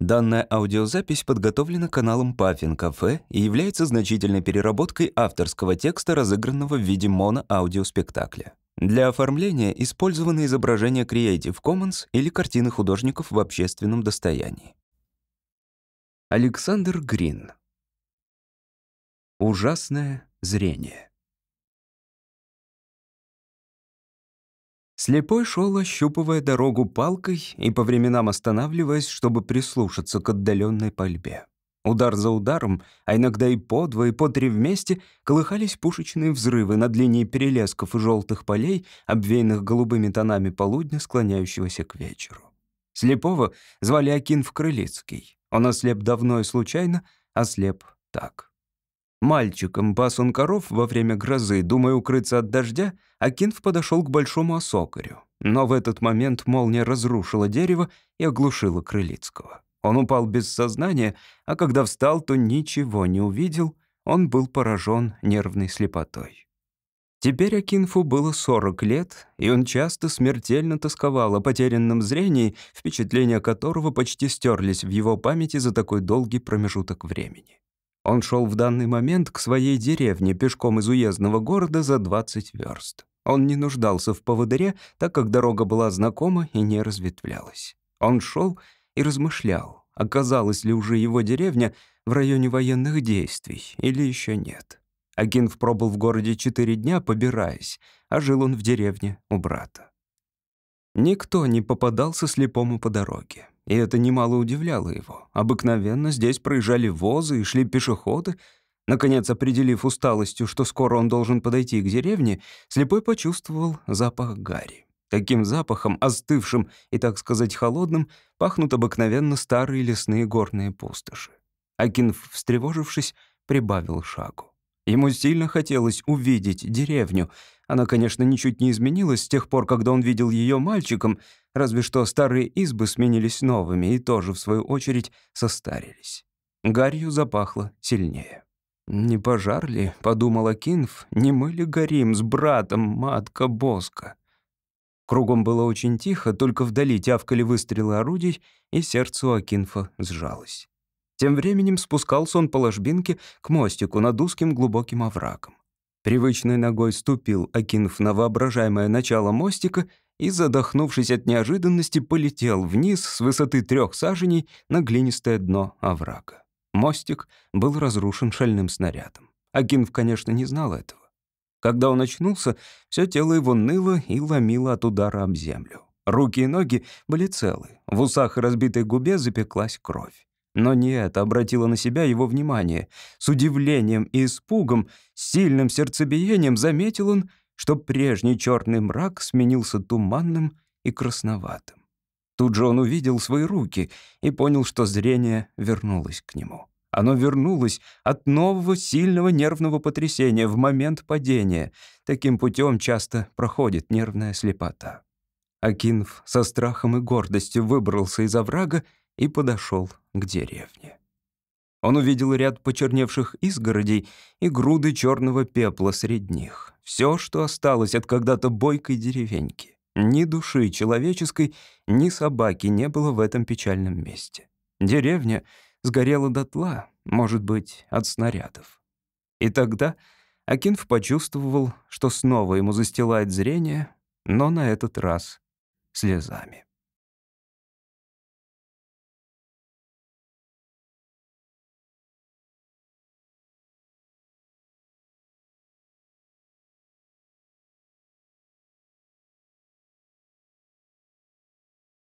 Данная аудиозапись подготовлена каналом Puffin Cafe и является значительной переработкой авторского текста, разыгранного в виде моно-аудиоспектакля. Для оформления использованы изображения Creative Commons или картины художников в общественном достоянии. Александр Грин. Ужасное зрение. Слепой шел, ощупывая дорогу палкой и по временам останавливаясь, чтобы прислушаться к отдаленной пальбе. Удар за ударом, а иногда и по два, и по три вместе, колыхались пушечные взрывы над линией перелесков и желтых полей, обвеянных голубыми тонами полудня, склоняющегося к вечеру. Слепого звали Акинф Крылицкий. Он ослеп давно и случайно, ослеп так. Мальчиком пас он коров во время грозы, думая укрыться от дождя, а Кинф подошел к большому осокорю. Но в этот момент молния разрушила дерево и оглушила Крылицкого. Он упал без сознания, а когда встал, то ничего не увидел, он был поражен нервной слепотой. Теперь Акинфу было 40 лет, и он часто смертельно тосковал о потерянном зрении, впечатления которого почти стерлись в его памяти за такой долгий промежуток времени. Он шел в данный момент к своей деревне пешком из уездного города за 20 верст. Он не нуждался в поводыре, так как дорога была знакома и не разветвлялась. Он шел и размышлял, оказалась ли уже его деревня в районе военных действий или еще нет. Агинф пробыл в городе четыре дня, побираясь, а жил он в деревне у брата. Никто не попадался слепому по дороге. И это немало удивляло его. Обыкновенно здесь проезжали возы и шли пешеходы. Наконец, определив усталостью, что скоро он должен подойти к деревне, слепой почувствовал запах гари. Таким запахом, остывшим и, так сказать, холодным, пахнут обыкновенно старые лесные горные пустоши. Акинф, встревожившись, прибавил шагу. Ему сильно хотелось увидеть деревню, она, конечно, ничуть не изменилась с тех пор, когда он видел ее мальчиком, разве что старые избы сменились новыми и тоже, в свою очередь, состарились. Гарью запахло сильнее. «Не пожар ли?» — подумал Акинф. «Не мы ли горим с братом, матка Боска?» Кругом было очень тихо, только вдали тявкали выстрелы орудий, и сердце у Акинфа сжалось. Тем временем спускался он по ложбинке к мостику над узким глубоким оврагом. Привычной ногой ступил, окинув на воображаемое начало мостика и, задохнувшись от неожиданности, полетел вниз с высоты трех саженей на глинистое дно оврага. Мостик был разрушен шальным снарядом. Акинф, конечно, не знал этого. Когда он очнулся, все тело его ныло и ломило от удара об землю. Руки и ноги были целы, в усах и разбитой губе запеклась кровь. Но не это обратило на себя его внимание. С удивлением и испугом, сильным сердцебиением заметил он, что прежний черный мрак сменился туманным и красноватым. Тут же он увидел свои руки и понял, что зрение вернулось к нему. Оно вернулось от нового сильного нервного потрясения в момент падения. Таким путем часто проходит нервная слепота. Акинф со страхом и гордостью выбрался из оврага и подошел к деревне. Он увидел ряд почерневших изгородей и груды черного пепла среди них. Все, что осталось от когда-то бойкой деревеньки. Ни души человеческой, ни собаки не было в этом печальном месте. Деревня сгорела дотла, может быть, от снарядов. И тогда Акинф почувствовал, что снова ему застилает зрение, но на этот раз слезами.